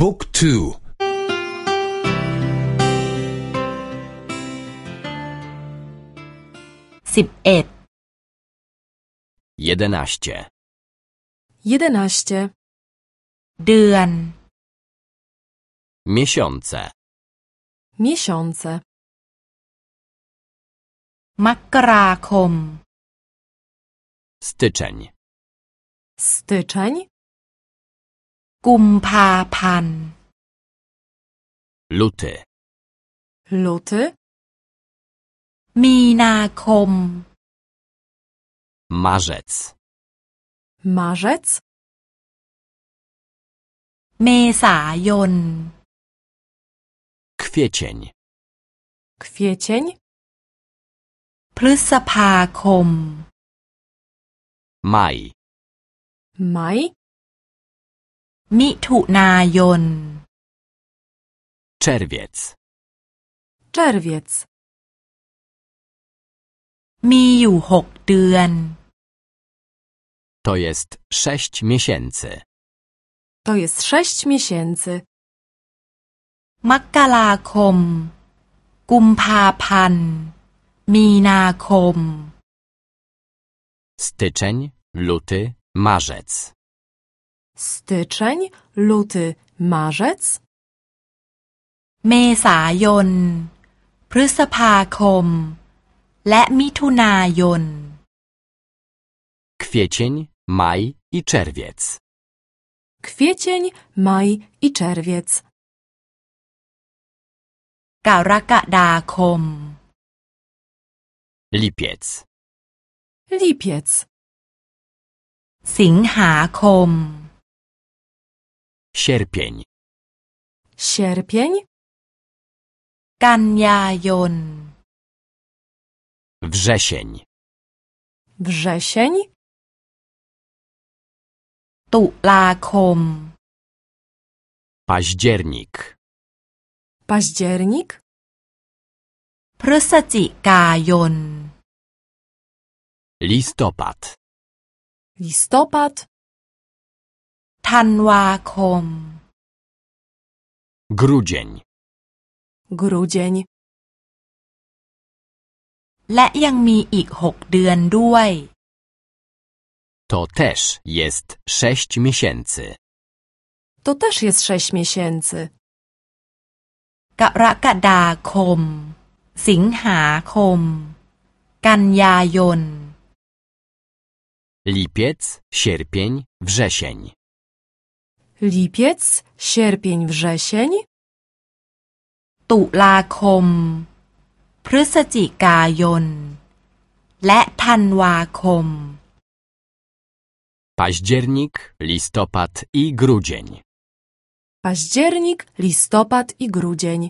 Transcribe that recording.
บุ๊กทู สิบเอ็ด jedenaście, 11. เดือน miesiące, Miesiące. มกราคม styczeń, Styczeń. กุมภาพันธ์ luty, Luty. มีนาคม marzec, Marzec. เมษายน kwiecień, Kwiecień. พฤษภาคม maj, Maj. มิถุนายน czerwiec, Czerwiec. มีอยู่หกเดือน to jest sześć miesięcy, To jest sześć miesięcy. มกราคม กุมภาพันธ์ มีนาคม styczeń, luty, marzec, Styczeń, luty, marzec. เมษายน พฤษภาคม และมิถุนายน kwiecień, maj i czerwiec, Kwiecień, maj i czerwiec. กรกฎาคม lipiec, Lipiec. สิงหาคม Sierpień. Sierpień? Kanjajon. Wrzesień. Wrzesień? Tulakom. Październik. Październik? Prysadzikajon. Listopad. Listopad? ธันวาคม grudzień, Grudzień. และยังมีอีกหกเดือนด้วย to też jest sześć miesięcy, To też jest sześć miesięcy. กรกฎาคม สิงหาคม กันยายน lipiec, sierpień, wrzesień, Lipiec, sierpień, wrzesień. ตุลาคม พฤศจิกายน และธันวาคม październik, listopad i grudzień. Październik, listopad i grudzień.